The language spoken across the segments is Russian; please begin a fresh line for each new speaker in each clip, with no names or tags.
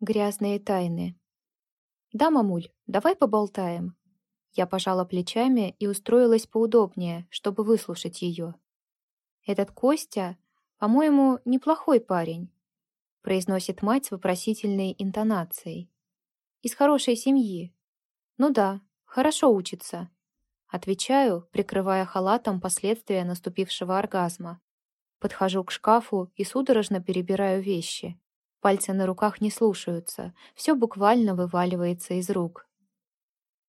Грязные тайны. «Да, мамуль, давай поболтаем». Я пожала плечами и устроилась поудобнее, чтобы выслушать ее. «Этот Костя, по-моему, неплохой парень», произносит мать с вопросительной интонацией. «Из хорошей семьи». «Ну да, хорошо учится», отвечаю, прикрывая халатом последствия наступившего оргазма. Подхожу к шкафу и судорожно перебираю вещи. Пальцы на руках не слушаются, все буквально вываливается из рук.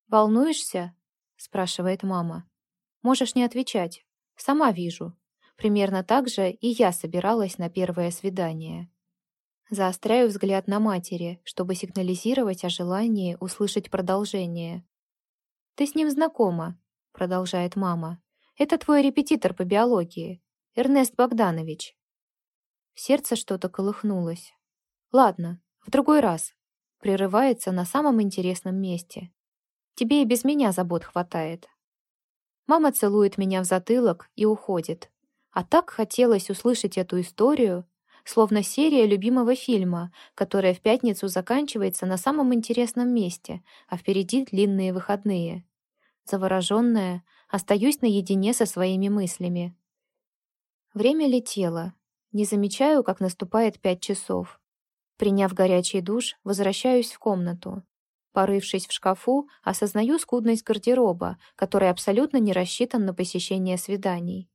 «Волнуешься?» — спрашивает мама. «Можешь не отвечать. Сама вижу. Примерно так же и я собиралась на первое свидание». Заостряю взгляд на матери, чтобы сигнализировать о желании услышать продолжение. «Ты с ним знакома», — продолжает мама. «Это твой репетитор по биологии, Эрнест Богданович». В сердце что-то колыхнулось. Ладно, в другой раз. Прерывается на самом интересном месте. Тебе и без меня забот хватает. Мама целует меня в затылок и уходит. А так хотелось услышать эту историю, словно серия любимого фильма, которая в пятницу заканчивается на самом интересном месте, а впереди длинные выходные. Завороженная, остаюсь наедине со своими мыслями. Время летело. Не замечаю, как наступает пять часов. Приняв горячий душ, возвращаюсь в комнату. Порывшись в шкафу, осознаю скудность гардероба, который абсолютно не рассчитан на посещение свиданий.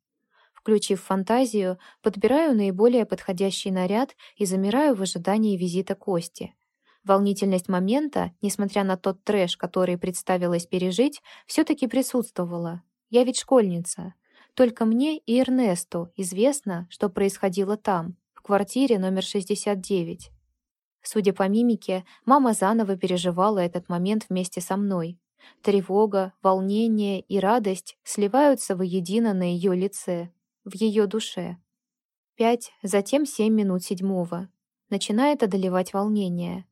Включив фантазию, подбираю наиболее подходящий наряд и замираю в ожидании визита Кости. Волнительность момента, несмотря на тот трэш, который представилось пережить, все-таки присутствовала. Я ведь школьница. Только мне и Эрнесту известно, что происходило там, в квартире номер 69. Судя по мимике, мама заново переживала этот момент вместе со мной. Тревога, волнение и радость сливаются воедино на ее лице, в ее душе. Пять, затем семь минут седьмого. Начинает одолевать волнение.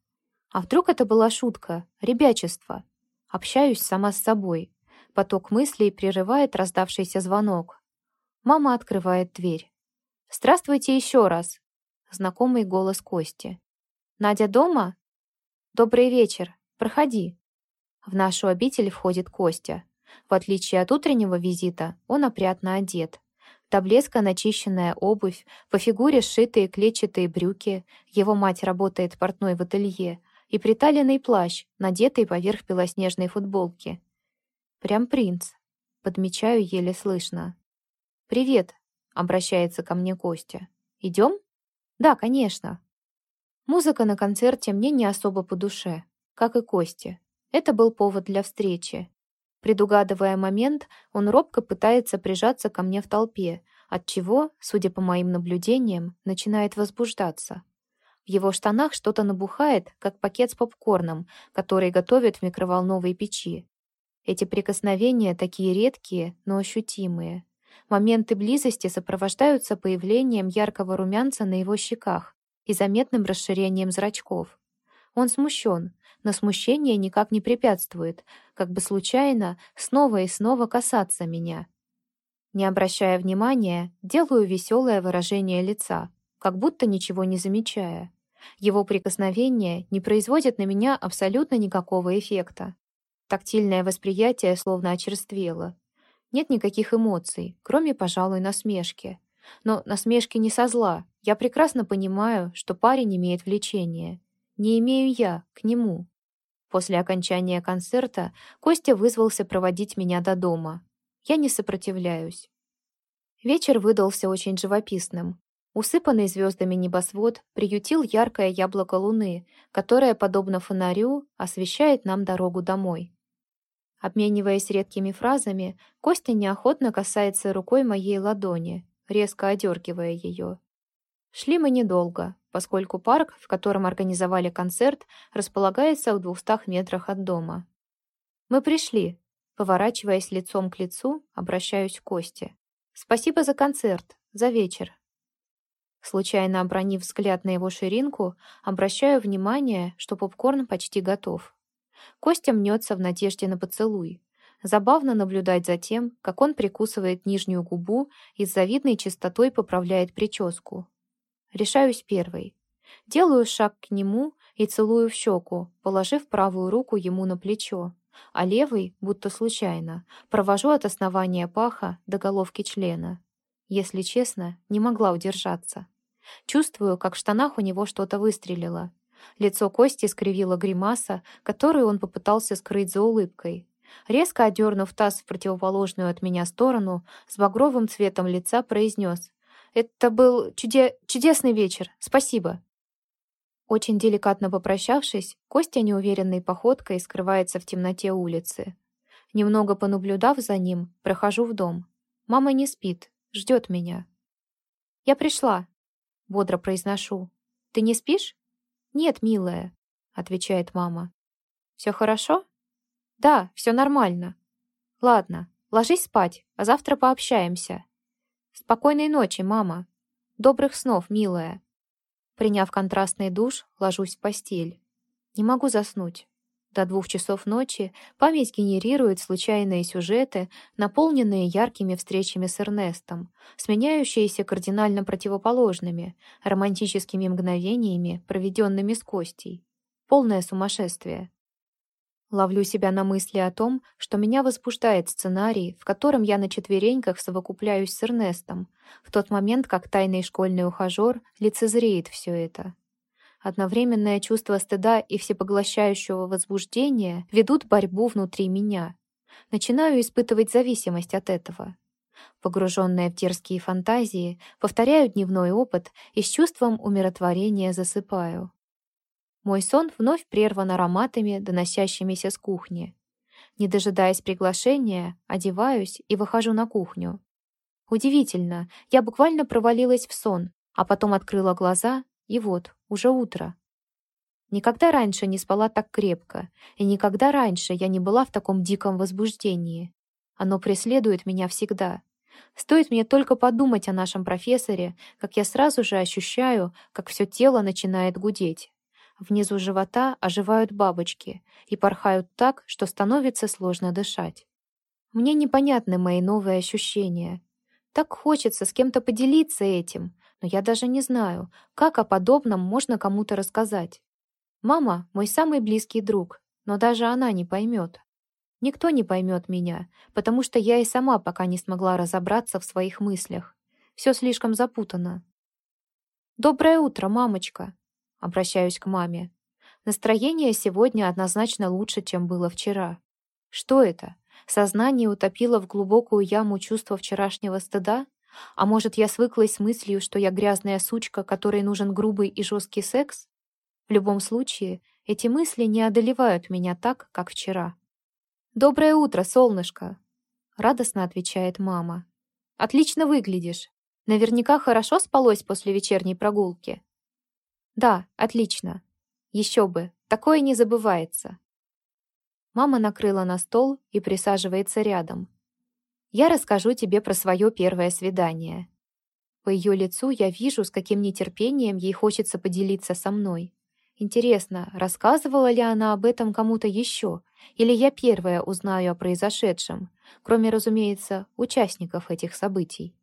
А вдруг это была шутка, ребячество? Общаюсь сама с собой. Поток мыслей прерывает раздавшийся звонок. Мама открывает дверь. «Здравствуйте еще раз!» Знакомый голос Кости. «Надя дома?» «Добрый вечер. Проходи». В нашу обитель входит Костя. В отличие от утреннего визита, он опрятно одет. До блеска начищенная обувь, по фигуре сшитые клетчатые брюки, его мать работает портной в ателье, и приталенный плащ, надетый поверх белоснежной футболки. Прям принц. Подмечаю еле слышно. «Привет», — обращается ко мне Костя. «Идем?» «Да, конечно», Музыка на концерте мне не особо по душе, как и Кости. Это был повод для встречи. Предугадывая момент, он робко пытается прижаться ко мне в толпе, от чего, судя по моим наблюдениям, начинает возбуждаться. В его штанах что-то набухает, как пакет с попкорном, который готовят в микроволновой печи. Эти прикосновения такие редкие, но ощутимые. Моменты близости сопровождаются появлением яркого румянца на его щеках, и заметным расширением зрачков. Он смущен, но смущение никак не препятствует, как бы случайно снова и снова касаться меня. Не обращая внимания, делаю веселое выражение лица, как будто ничего не замечая. Его прикосновение не производит на меня абсолютно никакого эффекта. Тактильное восприятие словно очерствело. Нет никаких эмоций, кроме, пожалуй, насмешки. Но насмешки не со зла. Я прекрасно понимаю, что парень имеет влечение. Не имею я к нему. После окончания концерта Костя вызвался проводить меня до дома. Я не сопротивляюсь. Вечер выдался очень живописным. Усыпанный звездами небосвод приютил яркое яблоко луны, которое, подобно фонарю, освещает нам дорогу домой. Обмениваясь редкими фразами, Костя неохотно касается рукой моей ладони, резко одергивая ее. Шли мы недолго, поскольку парк, в котором организовали концерт, располагается в двухстах метрах от дома. «Мы пришли», поворачиваясь лицом к лицу, обращаюсь к Косте. «Спасибо за концерт, за вечер». Случайно обронив взгляд на его ширинку, обращаю внимание, что попкорн почти готов. Костя мнется в надежде на поцелуй, Забавно наблюдать за тем, как он прикусывает нижнюю губу и с завидной чистотой поправляет прическу. Решаюсь первой. Делаю шаг к нему и целую в щеку, положив правую руку ему на плечо, а левый, будто случайно, провожу от основания паха до головки члена. Если честно, не могла удержаться. Чувствую, как в штанах у него что-то выстрелило. Лицо Кости скривило гримаса, которую он попытался скрыть за улыбкой. Резко одернув таз в противоположную от меня сторону, с багровым цветом лица произнес «Это был чуде... чудесный вечер. Спасибо». Очень деликатно попрощавшись, Костя неуверенной походкой скрывается в темноте улицы. Немного понаблюдав за ним, прохожу в дом. Мама не спит, ждет меня. «Я пришла», — бодро произношу. «Ты не спишь?» «Нет, милая», — отвечает мама. «Все хорошо?» «Да, все нормально». «Ладно, ложись спать, а завтра пообщаемся». «Спокойной ночи, мама». «Добрых снов, милая». Приняв контрастный душ, ложусь в постель. Не могу заснуть. До двух часов ночи память генерирует случайные сюжеты, наполненные яркими встречами с Эрнестом, сменяющиеся кардинально противоположными, романтическими мгновениями, проведенными с Костей. Полное сумасшествие. Ловлю себя на мысли о том, что меня возбуждает сценарий, в котором я на четвереньках совокупляюсь с Эрнестом, в тот момент, как тайный школьный ухажер лицезреет все это. Одновременное чувство стыда и всепоглощающего возбуждения ведут борьбу внутри меня. Начинаю испытывать зависимость от этого. Погруженная в дерзкие фантазии, повторяю дневной опыт и с чувством умиротворения засыпаю. Мой сон вновь прерван ароматами, доносящимися с кухни. Не дожидаясь приглашения, одеваюсь и выхожу на кухню. Удивительно, я буквально провалилась в сон, а потом открыла глаза, и вот, уже утро. Никогда раньше не спала так крепко, и никогда раньше я не была в таком диком возбуждении. Оно преследует меня всегда. Стоит мне только подумать о нашем профессоре, как я сразу же ощущаю, как все тело начинает гудеть. Внизу живота оживают бабочки и порхают так, что становится сложно дышать. Мне непонятны мои новые ощущения. Так хочется с кем-то поделиться этим, но я даже не знаю, как о подобном можно кому-то рассказать. Мама — мой самый близкий друг, но даже она не поймет. Никто не поймет меня, потому что я и сама пока не смогла разобраться в своих мыслях. Все слишком запутано. «Доброе утро, мамочка!» Обращаюсь к маме. Настроение сегодня однозначно лучше, чем было вчера. Что это? Сознание утопило в глубокую яму чувства вчерашнего стыда? А может, я свыклась с мыслью, что я грязная сучка, которой нужен грубый и жесткий секс? В любом случае, эти мысли не одолевают меня так, как вчера. «Доброе утро, солнышко!» — радостно отвечает мама. «Отлично выглядишь. Наверняка хорошо спалось после вечерней прогулки?» Да, отлично. Еще бы, такое не забывается. Мама накрыла на стол и присаживается рядом. Я расскажу тебе про свое первое свидание. По ее лицу я вижу, с каким нетерпением ей хочется поделиться со мной. Интересно, рассказывала ли она об этом кому-то еще, или я первая узнаю о произошедшем, кроме, разумеется, участников этих событий?